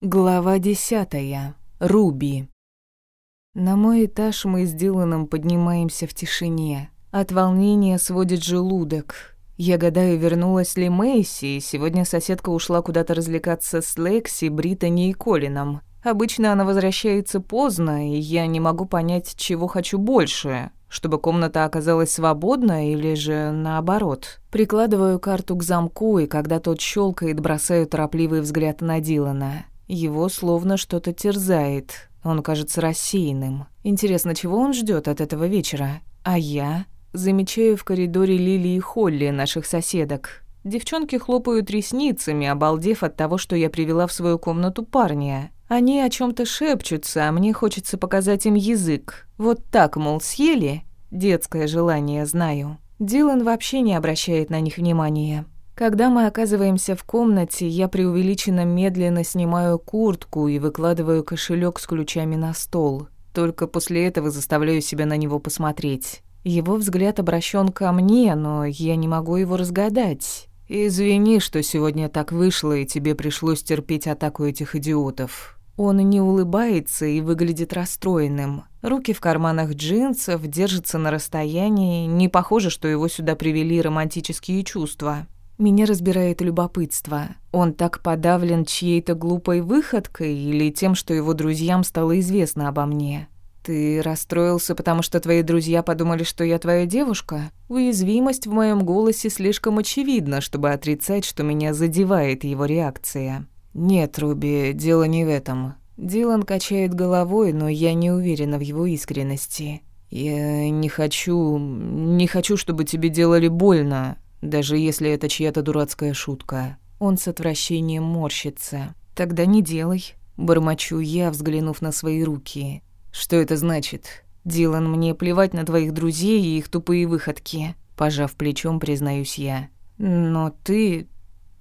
Глава десятая. Руби. На мой этаж мы с Диланом поднимаемся в тишине. От волнения сводит желудок. Я гадаю, вернулась ли Мэйси, сегодня соседка ушла куда-то развлекаться с Лекси, Британи и Колином. Обычно она возвращается поздно, и я не могу понять, чего хочу больше, чтобы комната оказалась свободна или же наоборот. Прикладываю карту к замку, и когда тот щелкает, бросаю торопливый взгляд на Дилана. Его словно что-то терзает. Он кажется рассеянным. Интересно, чего он ждет от этого вечера? А я? Замечаю в коридоре Лили и Холли, наших соседок. Девчонки хлопают ресницами, обалдев от того, что я привела в свою комнату парня. Они о чем то шепчутся, а мне хочется показать им язык. Вот так, мол, съели? Детское желание, знаю. Дилан вообще не обращает на них внимания. Когда мы оказываемся в комнате, я преувеличенно медленно снимаю куртку и выкладываю кошелек с ключами на стол. Только после этого заставляю себя на него посмотреть. Его взгляд обращен ко мне, но я не могу его разгадать. «Извини, что сегодня так вышло, и тебе пришлось терпеть атаку этих идиотов». Он не улыбается и выглядит расстроенным. Руки в карманах джинсов, держится на расстоянии. Не похоже, что его сюда привели романтические чувства. Меня разбирает любопытство. Он так подавлен чьей-то глупой выходкой или тем, что его друзьям стало известно обо мне? Ты расстроился, потому что твои друзья подумали, что я твоя девушка? Уязвимость в моем голосе слишком очевидна, чтобы отрицать, что меня задевает его реакция. Нет, Руби, дело не в этом. Дилан качает головой, но я не уверена в его искренности. Я не хочу... не хочу, чтобы тебе делали больно даже если это чья-то дурацкая шутка. Он с отвращением морщится. «Тогда не делай», — бормочу я, взглянув на свои руки. «Что это значит?» «Дилан, мне плевать на твоих друзей и их тупые выходки», — пожав плечом, признаюсь я. «Но ты...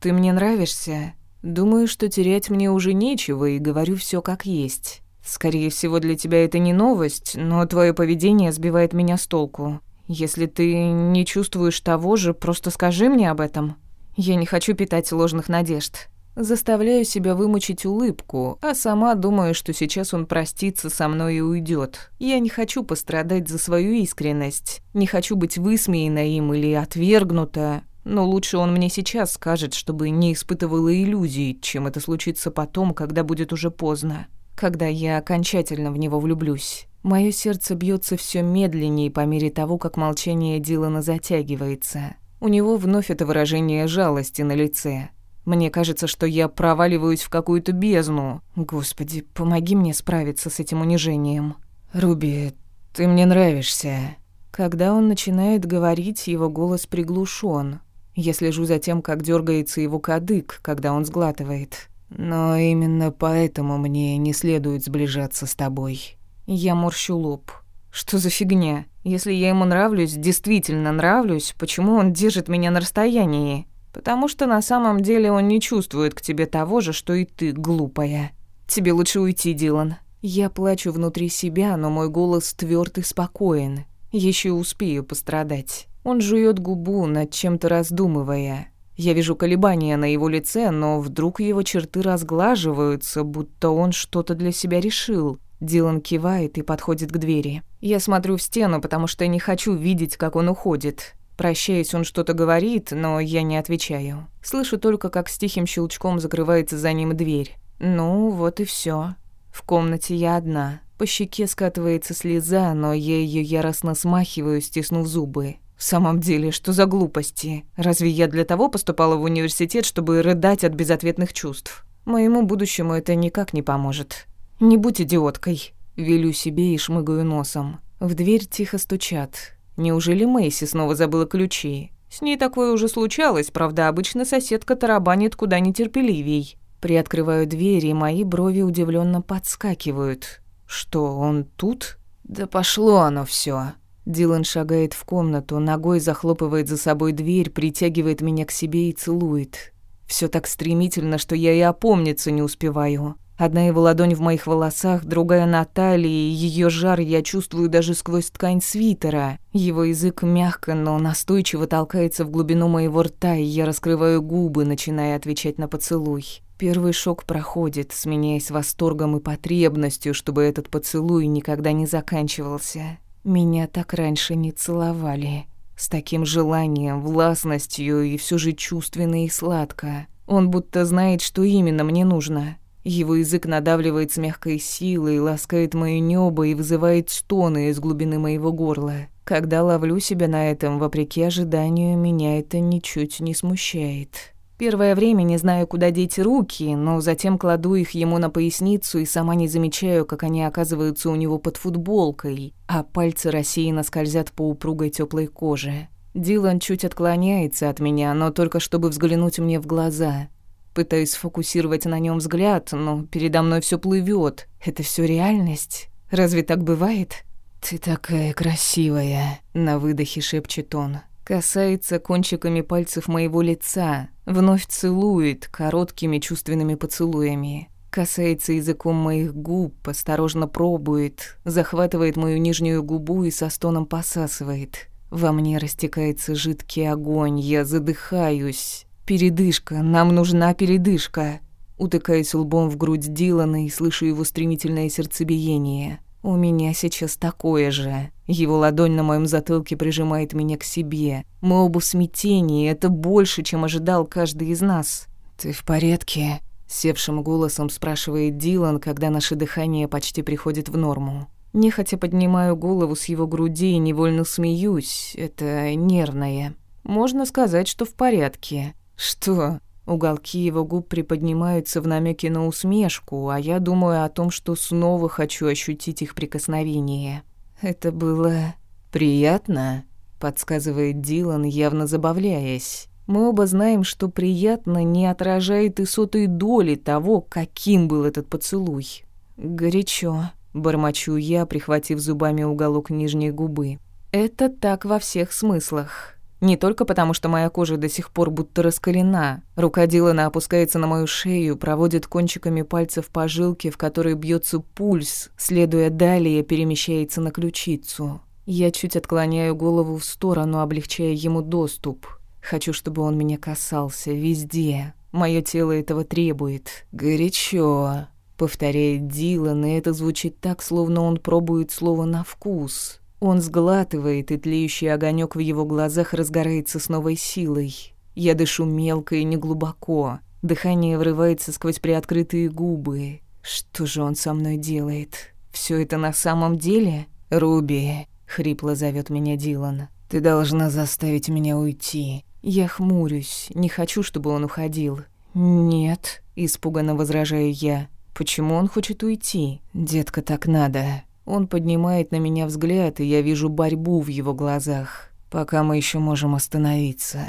ты мне нравишься. Думаю, что терять мне уже нечего, и говорю все как есть. Скорее всего, для тебя это не новость, но твое поведение сбивает меня с толку. Если ты не чувствуешь того же, просто скажи мне об этом. Я не хочу питать ложных надежд. Заставляю себя вымучить улыбку, а сама думаю, что сейчас он простится со мной и уйдет. Я не хочу пострадать за свою искренность, не хочу быть высмеяна им или отвергнута, но лучше он мне сейчас скажет, чтобы не испытывала иллюзий, чем это случится потом, когда будет уже поздно, когда я окончательно в него влюблюсь. Моё сердце бьется все медленнее по мере того, как молчание Дилана затягивается. У него вновь это выражение жалости на лице. Мне кажется, что я проваливаюсь в какую-то бездну. Господи, помоги мне справиться с этим унижением. Руби, ты мне нравишься. Когда он начинает говорить, его голос приглушен. Я слежу за тем, как дергается его кадык, когда он сглатывает. Но именно поэтому мне не следует сближаться с тобой. Я морщу лоб. Что за фигня? Если я ему нравлюсь, действительно нравлюсь, почему он держит меня на расстоянии? Потому что на самом деле он не чувствует к тебе того же, что и ты, глупая. Тебе лучше уйти, Дилан. Я плачу внутри себя, но мой голос твёрд и спокоен. Еще успею пострадать. Он жует губу, над чем-то раздумывая. Я вижу колебания на его лице, но вдруг его черты разглаживаются, будто он что-то для себя решил. Дилан кивает и подходит к двери. Я смотрю в стену, потому что не хочу видеть, как он уходит. Прощаясь, он что-то говорит, но я не отвечаю. Слышу только, как с тихим щелчком закрывается за ним дверь. Ну, вот и все. В комнате я одна. По щеке скатывается слеза, но я ее яростно смахиваю, стиснув зубы. В самом деле, что за глупости? Разве я для того поступала в университет, чтобы рыдать от безответных чувств? Моему будущему это никак не поможет. «Не будь идиоткой», — велю себе и шмыгаю носом. В дверь тихо стучат. Неужели Мэйси снова забыла ключи? С ней такое уже случалось, правда, обычно соседка тарабанит куда нетерпеливей. Приоткрываю дверь, и мои брови удивленно подскакивают. Что, он тут? Да пошло оно все. Дилан шагает в комнату, ногой захлопывает за собой дверь, притягивает меня к себе и целует. Все так стремительно, что я и опомниться не успеваю. Одна его ладонь в моих волосах, другая на талии, ее жар я чувствую даже сквозь ткань свитера. Его язык мягко, но настойчиво толкается в глубину моего рта, и я раскрываю губы, начиная отвечать на поцелуй. Первый шок проходит, сменяясь восторгом и потребностью, чтобы этот поцелуй никогда не заканчивался. Меня так раньше не целовали. С таким желанием, властностью и все же чувственно и сладко. Он будто знает, что именно мне нужно. Его язык надавливает с мягкой силой, ласкает моё небо и вызывает стоны из глубины моего горла. Когда ловлю себя на этом, вопреки ожиданию, меня это ничуть не смущает. Первое время не знаю, куда деть руки, но затем кладу их ему на поясницу и сама не замечаю, как они оказываются у него под футболкой, а пальцы рассеянно скользят по упругой теплой коже. Дилан чуть отклоняется от меня, но только чтобы взглянуть мне в глаза. Пытаюсь сфокусировать на нем взгляд, но передо мной все плывет. Это все реальность? Разве так бывает? «Ты такая красивая», — на выдохе шепчет он. Касается кончиками пальцев моего лица, вновь целует короткими чувственными поцелуями. Касается языком моих губ, осторожно пробует, захватывает мою нижнюю губу и со стоном посасывает. Во мне растекается жидкий огонь, я задыхаюсь. Передышка, нам нужна передышка. Утыкаюсь лбом в грудь Дилана и слышу его стремительное сердцебиение. У меня сейчас такое же. Его ладонь на моем затылке прижимает меня к себе. Мы оба в смятении, это больше, чем ожидал каждый из нас. «Ты в порядке?» — севшим голосом спрашивает Дилан, когда наше дыхание почти приходит в норму. Нехотя поднимаю голову с его груди и невольно смеюсь. Это нервное. Можно сказать, что в порядке. «Что?» Уголки его губ приподнимаются в намеке на усмешку, а я думаю о том, что снова хочу ощутить их прикосновение. Это было приятно, подсказывает Дилан, явно забавляясь. Мы оба знаем, что приятно не отражает и сотой доли того, каким был этот поцелуй. Горячо, бормочу я, прихватив зубами уголок нижней губы. Это так во всех смыслах. Не только потому, что моя кожа до сих пор будто раскалена. Рука Дилана опускается на мою шею, проводит кончиками пальцев по жилке, в которой бьется пульс, следуя далее, перемещается на ключицу. Я чуть отклоняю голову в сторону, облегчая ему доступ. Хочу, чтобы он меня касался везде. Мое тело этого требует. Горячо, повторяет Дилан, и это звучит так, словно он пробует слово на вкус. Он сглатывает, и тлеющий огонек в его глазах разгорается с новой силой. Я дышу мелко и неглубоко. Дыхание врывается сквозь приоткрытые губы. Что же он со мной делает? Все это на самом деле? Руби, хрипло зовет меня Дилан. Ты должна заставить меня уйти. Я хмурюсь, не хочу, чтобы он уходил. Нет, испуганно возражаю я. Почему он хочет уйти? Детка, так надо. Он поднимает на меня взгляд, и я вижу борьбу в его глазах. Пока мы еще можем остановиться.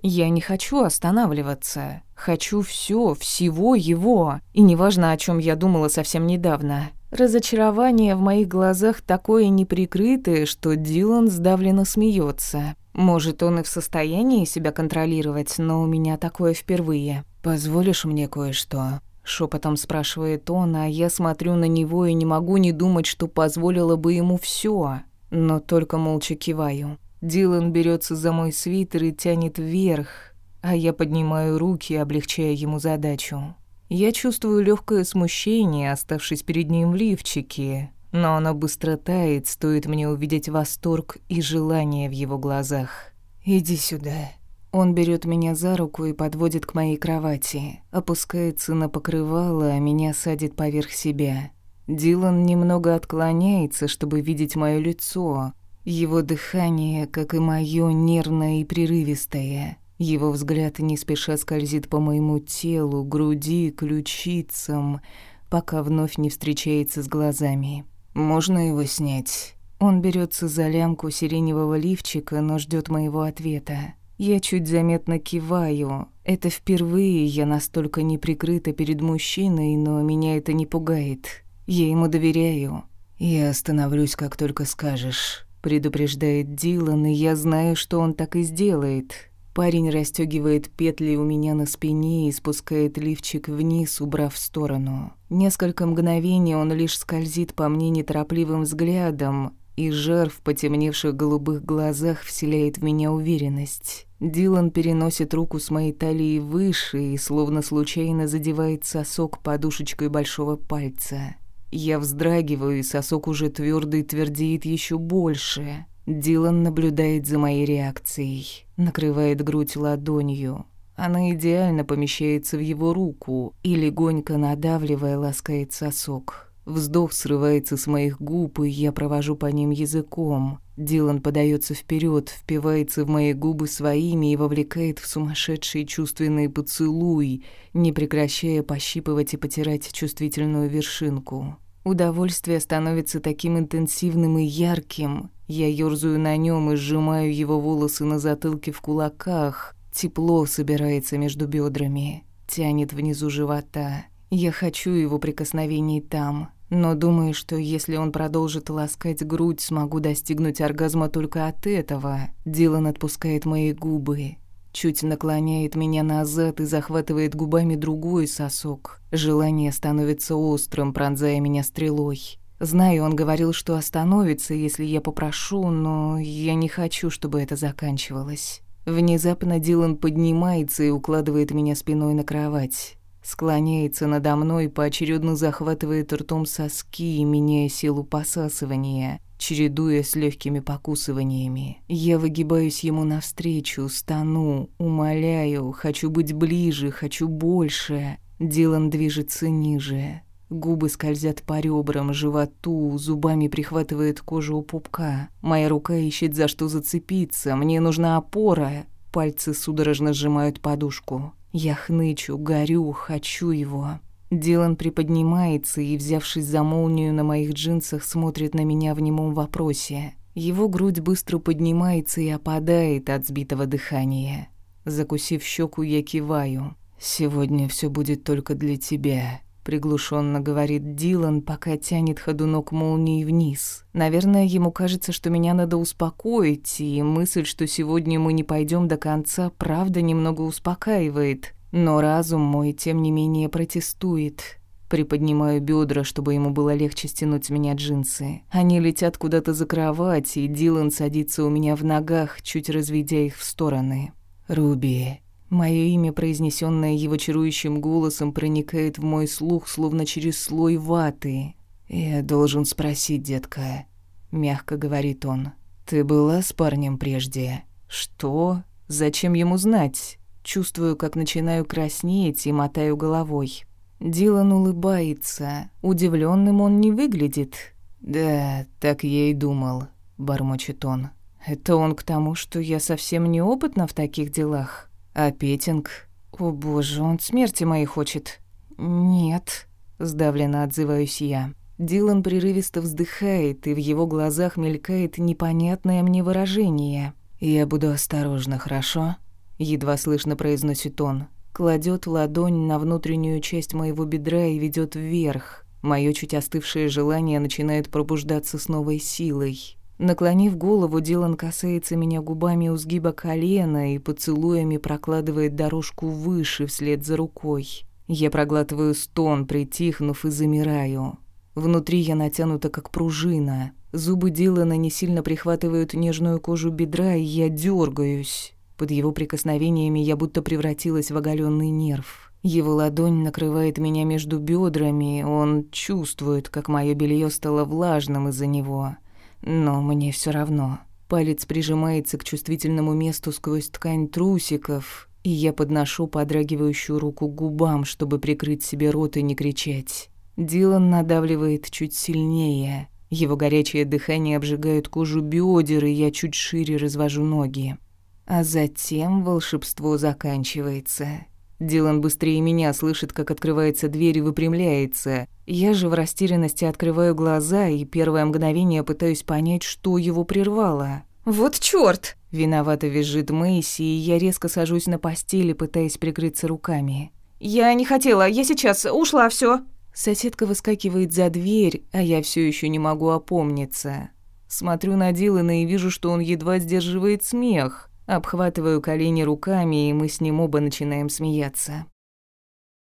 Я не хочу останавливаться. Хочу все, всего его. И неважно, о чем я думала совсем недавно. Разочарование в моих глазах такое неприкрытое, что Дилан сдавленно смеется. Может, он и в состоянии себя контролировать, но у меня такое впервые. «Позволишь мне кое-что?» Шепотом спрашивает он, а я смотрю на него и не могу не думать, что позволила бы ему все, но только молча киваю. Дилан берется за мой свитер и тянет вверх, а я поднимаю руки, облегчая ему задачу. Я чувствую легкое смущение, оставшись перед ним в лифчике, но оно быстро тает, стоит мне увидеть восторг и желание в его глазах. «Иди сюда», он берет меня за руку и подводит к моей кровати, опускается на покрывало, а меня садит поверх себя. Дилан немного отклоняется, чтобы видеть мое лицо. Его дыхание, как и мое, нервное и прерывистое. Его взгляд не спеша скользит по моему телу, груди, ключицам, пока вновь не встречается с глазами. «Можно его снять?» Он берется за лямку сиреневого лифчика, но ждет моего ответа. Я чуть заметно киваю. Это впервые я настолько неприкрыта перед мужчиной, но меня это не пугает. Я ему доверяю. Я остановлюсь, как только скажешь, предупреждает Дилан, и я знаю, что он так и сделает. Парень расстёгивает петли у меня на спине и спускает лифчик вниз, убрав в сторону. Несколько мгновений он лишь скользит по мне неторопливым взглядом, и жар в потемневших голубых глазах вселяет в меня уверенность. Дилан переносит руку с моей талии выше и словно случайно задевает сосок подушечкой большого пальца. Я вздрагиваю, и сосок уже твердый твердеет еще больше. Дилан наблюдает за моей реакцией, накрывает грудь ладонью. Она идеально помещается в его руку и, легонько надавливая, ласкает сосок. Вздох срывается с моих губ, и я провожу по ним языком. Дилан подается вперед, впивается в мои губы своими и вовлекает в сумасшедший чувственный поцелуй, не прекращая пощипывать и потирать чувствительную вершинку. Удовольствие становится таким интенсивным и ярким. Я ёрзаю на нем и сжимаю его волосы на затылке в кулаках. Тепло собирается между бедрами, тянет внизу живота. Я хочу его прикосновений там, но думаю, что если он продолжит ласкать грудь, смогу достигнуть оргазма только от этого. Дилан отпускает мои губы, чуть наклоняет меня назад и захватывает губами другой сосок. Желание становится острым, пронзая меня стрелой. Знаю, он говорил, что остановится, если я попрошу, но я не хочу, чтобы это заканчивалось. Внезапно Дилан поднимается и укладывает меня спиной на кровать. Склоняется надо мной, поочередно захватывает ртом соски, меняя силу посасывания, чередуя с легкими покусываниями. Я выгибаюсь ему навстречу, стану, умоляю, хочу быть ближе, хочу больше. Дилан движется ниже. Губы скользят по ребрам, животу, зубами прихватывает кожу у пупка. Моя рука ищет за что зацепиться, мне нужна опора. Пальцы судорожно сжимают подушку. Я хнычу, горю, хочу его. Дилан приподнимается и, взявшись за молнию на моих джинсах, смотрит на меня в немом вопросе. Его грудь быстро поднимается и опадает от сбитого дыхания. Закусив щеку, я киваю. «Сегодня все будет только для тебя», — приглушенно говорит Дилан, пока тянет ходунок молнии вниз. Наверное, ему кажется, что меня надо успокоить, и мысль, что сегодня мы не пойдем до конца, правда немного успокаивает. Но разум мой, тем не менее, протестует. Приподнимаю бедра, чтобы ему было легче стянуть с меня джинсы. Они летят куда-то за кровать, и Дилан садится у меня в ногах, чуть разведя их в стороны. «Руби», Мое имя, произнесенное его чарующим голосом, проникает в мой слух, словно через слой ваты. «Я должен спросить, детка», — мягко говорит он. «Ты была с парнем прежде?» «Что? Зачем ему знать?» Чувствую, как начинаю краснеть и мотаю головой. Дилан улыбается. Удивленным он не выглядит. «Да, так я и думал», — бормочет он. «Это он к тому, что я совсем неопытна в таких делах?» А Петинг? О боже, он смерти моей хочет. Нет, сдавленно отзываюсь я. Дилан прерывисто вздыхает, и в его глазах мелькает непонятное мне выражение. «Я буду осторожна, хорошо?» Едва слышно произносит он. Кладет ладонь на внутреннюю часть моего бедра и ведет вверх. Мое чуть остывшее желание начинает пробуждаться с новой силой. Наклонив голову, Дилан касается меня губами у сгиба колена и поцелуями прокладывает дорожку выше вслед за рукой. Я проглатываю стон, притихнув и замираю. Внутри я натянута как пружина. Зубы Дилана не сильно прихватывают нежную кожу бедра, и я дергаюсь. Под его прикосновениями я будто превратилась в оголенный нерв. Его ладонь накрывает меня между бедрами, он чувствует, как мое белье стало влажным из-за него — но мне все равно. Палец прижимается к чувствительному месту сквозь ткань трусиков, и я подношу подрагивающую руку к губам, чтобы прикрыть себе рот и не кричать. Дилан надавливает чуть сильнее. Его горячее дыхание обжигает кожу бедер, и я чуть шире развожу ноги. А затем волшебство заканчивается. Дилан быстрее меня слышит, как открывается дверь и выпрямляется. Я же в растерянности открываю глаза и первое мгновение пытаюсь понять, что его прервало. «Вот чёрт!» Виновато визжит Мэйси, и я резко сажусь на постели, пытаясь прикрыться руками. «Я не хотела, я сейчас ушла, всё!» Соседка выскакивает за дверь, а я всё ещё не могу опомниться. Смотрю на Дилана и вижу, что он едва сдерживает смех. Обхватываю колени руками, и мы с ним оба начинаем смеяться.